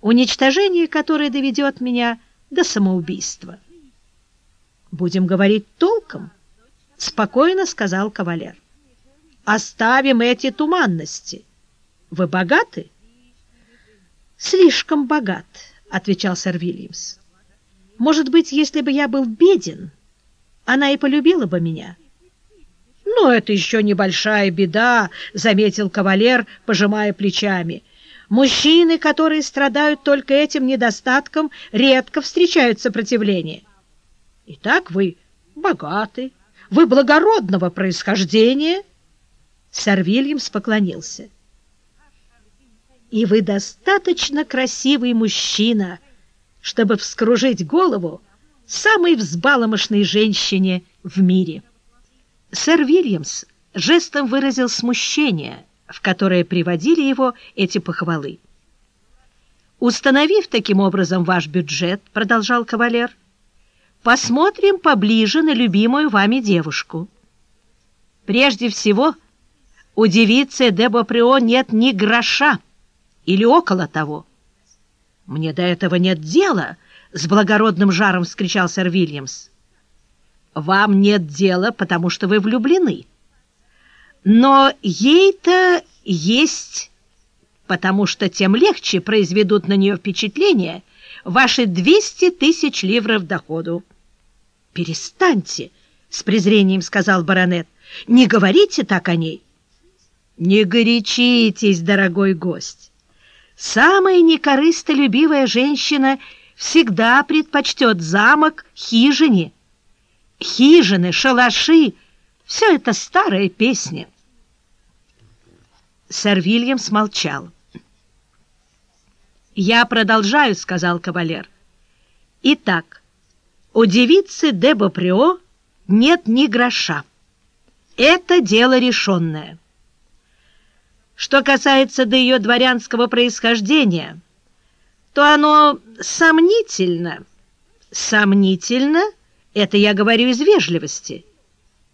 уничтожение которое доведет меня до самоубийства. «Будем говорить толком», — спокойно сказал кавалер. «Оставим эти туманности. Вы богаты?» «Слишком богат», — отвечал сэр Вильямс. «Может быть, если бы я был беден, она и полюбила бы меня». «Но это еще небольшая беда», — заметил кавалер, пожимая плечами. «Мужчины, которые страдают только этим недостатком, редко встречают сопротивление». «Итак, вы богаты, вы благородного происхождения». Сэр Вильямс поклонился. «И вы достаточно красивый мужчина, чтобы вскружить голову самой взбаломошной женщине в мире». Сэр Вильямс жестом выразил смущение, в которое приводили его эти похвалы. «Установив таким образом ваш бюджет, — продолжал кавалер, — посмотрим поближе на любимую вами девушку. Прежде всего, у девицы де Боприо нет ни гроша или около того. «Мне до этого нет дела!» — с благородным жаром вскричал сэр Вильямс. Вам нет дела, потому что вы влюблены. Но ей-то есть, потому что тем легче произведут на нее впечатление ваши 200 тысяч ливров доходу. «Перестаньте!» — с презрением сказал баронет. «Не говорите так о ней!» «Не горячитесь, дорогой гость! Самая некорыстолюбивая женщина всегда предпочтет замок хижине» хижины, шалаши — все это старая песня. Сэр Вильямс молчал. «Я продолжаю», — сказал кавалер. «Итак, у девицы де Боприо нет ни гроша. Это дело решенное. Что касается до ее дворянского происхождения, то оно сомнительно. Сомнительно — это я говорю из вежливости.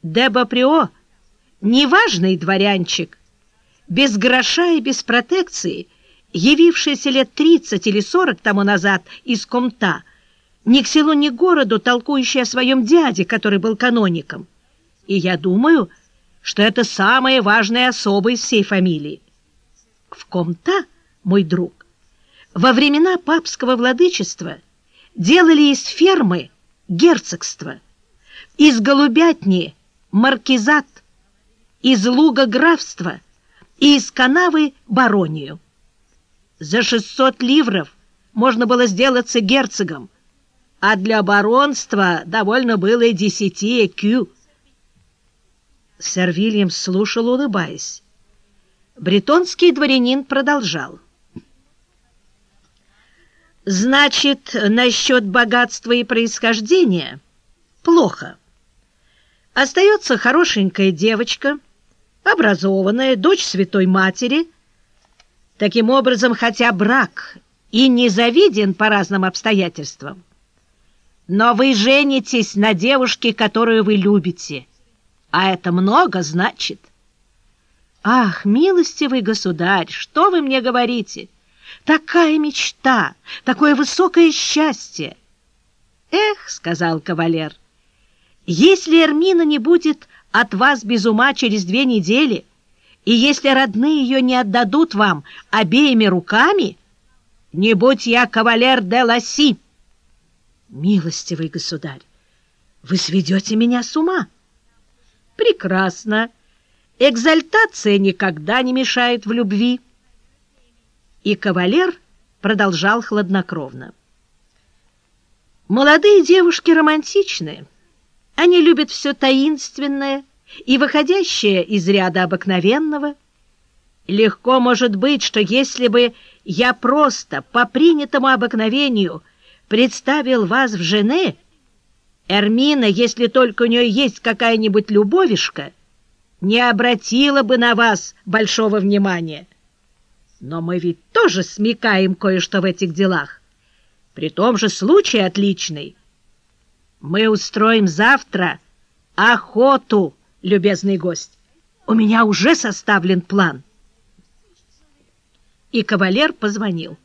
Дебаприо — неважный дворянчик, без гроша и без протекции, явившийся лет тридцать или сорок тому назад из Комта, ни к селу, ни к городу, толкующий о своем дяде, который был каноником. И я думаю, что это самая важная особа из всей фамилии. В Комта, мой друг, во времена папского владычества делали из фермы герцогство, из голубятни маркизат, из луга графство и из канавы баронию. За 600 ливров можно было сделаться герцогом, а для баронства довольно было и десяти экю. Сэр Вильям слушал, улыбаясь. Бретонский дворянин продолжал. Значит, насчет богатства и происхождения плохо. Остается хорошенькая девочка, образованная, дочь святой матери. Таким образом, хотя брак и не завиден по разным обстоятельствам, но вы женитесь на девушке, которую вы любите, а это много значит. Ах, милостивый государь, что вы мне говорите? — Такая мечта, такое высокое счастье! Эх, — сказал кавалер, — если Эрмина не будет от вас без ума через две недели, и если родные ее не отдадут вам обеими руками, не будь я кавалер де Ласси. Милостивый государь, вы сведете меня с ума. Прекрасно. Экзальтация никогда не мешает в любви. И кавалер продолжал хладнокровно. Молодые девушки романтичны. Они любят все таинственное и выходящее из ряда обыкновенного. Легко может быть, что если бы я просто по принятому обыкновению представил вас в жены, Эрмина, если только у нее есть какая-нибудь любовишка, не обратила бы на вас большого внимания. Но мы ведь тоже смекаем кое-что в этих делах. При том же случай отличный. Мы устроим завтра охоту, любезный гость. У меня уже составлен план. И кавалер позвонил.